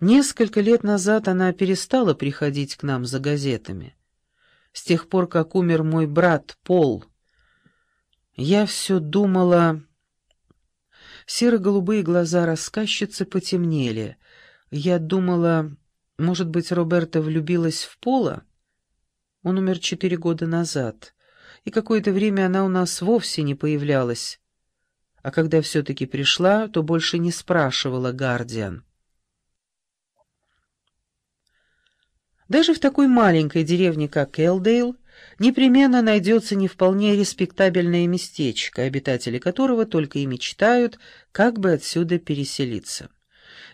Несколько лет назад она перестала приходить к нам за газетами. С тех пор, как умер мой брат Пол, я все думала... Серо-голубые глаза рассказчицы потемнели. Я думала, может быть, Роберта влюбилась в Пола? Он умер четыре года назад, и какое-то время она у нас вовсе не появлялась. А когда все-таки пришла, то больше не спрашивала Гардиан. Даже в такой маленькой деревне, как Элдейл, непременно найдется не вполне респектабельное местечко, обитатели которого только и мечтают, как бы отсюда переселиться.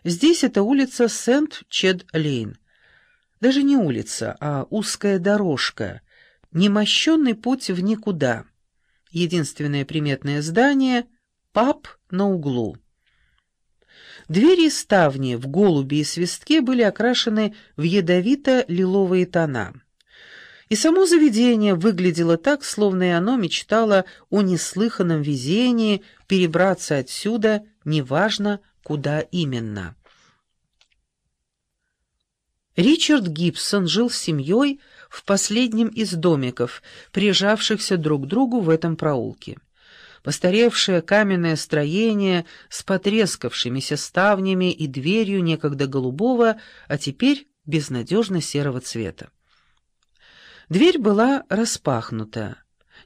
Здесь это улица Сент-Чед-Лейн. Даже не улица, а узкая дорожка, немощенный путь в никуда. Единственное приметное здание — паб на углу. Двери и ставни в голуби и свистке были окрашены в ядовито-лиловые тона. И само заведение выглядело так, словно и оно мечтало о неслыханном везении перебраться отсюда, неважно, куда именно. Ричард Гибсон жил с семьей в последнем из домиков, прижавшихся друг к другу в этом проулке. Постаревшее каменное строение с потрескавшимися ставнями и дверью некогда голубого, а теперь безнадежно серого цвета. Дверь была распахнута,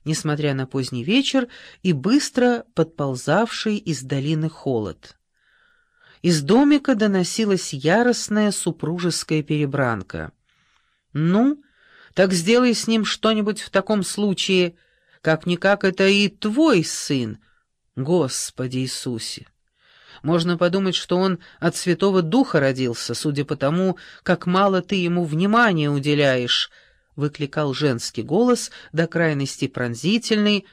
несмотря на поздний вечер и быстро подползавший из долины холод. Из домика доносилась яростная супружеская перебранка. «Ну, так сделай с ним что-нибудь в таком случае», как-никак это и твой сын, Господи Иисусе. Можно подумать, что он от Святого Духа родился, судя по тому, как мало ты ему внимания уделяешь, — выкликал женский голос, до крайности пронзительный,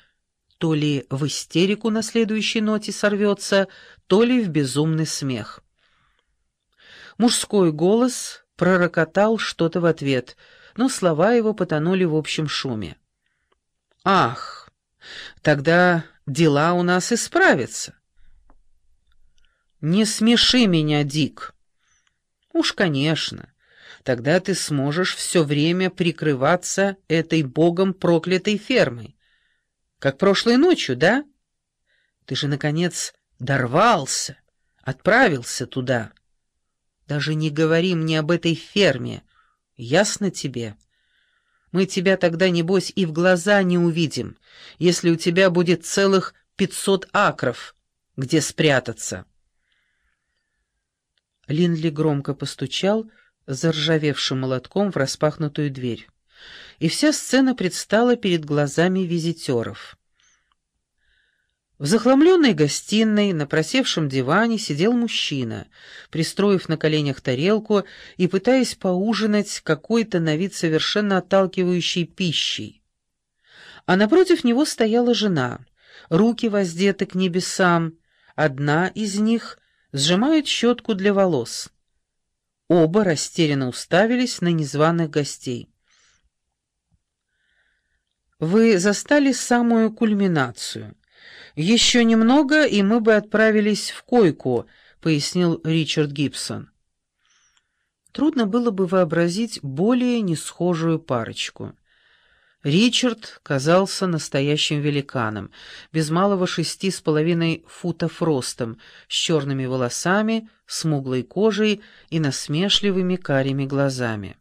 то ли в истерику на следующей ноте сорвется, то ли в безумный смех. Мужской голос пророкотал что-то в ответ, но слова его потонули в общем шуме. Ах, тогда дела у нас исправятся. Не смеши меня, Дик. Уж, конечно. Тогда ты сможешь все время прикрываться этой богом проклятой фермой. Как прошлой ночью, да? Ты же, наконец, дорвался, отправился туда. Даже не говори мне об этой ферме. Ясно тебе?» Мы тебя тогда, небось, и в глаза не увидим, если у тебя будет целых пятьсот акров, где спрятаться. Линли громко постучал заржавевшим молотком в распахнутую дверь, и вся сцена предстала перед глазами визитеров. В захламленной гостиной на просевшем диване сидел мужчина, пристроив на коленях тарелку и пытаясь поужинать какой-то на вид совершенно отталкивающей пищей. А напротив него стояла жена, руки воздеты к небесам, одна из них сжимает щетку для волос. Оба растерянно уставились на незваных гостей. «Вы застали самую кульминацию». «Еще немного, и мы бы отправились в койку», — пояснил Ричард Гибсон. Трудно было бы вообразить более несхожую парочку. Ричард казался настоящим великаном, без малого шести с половиной футов ростом, с черными волосами, смуглой кожей и насмешливыми карими глазами.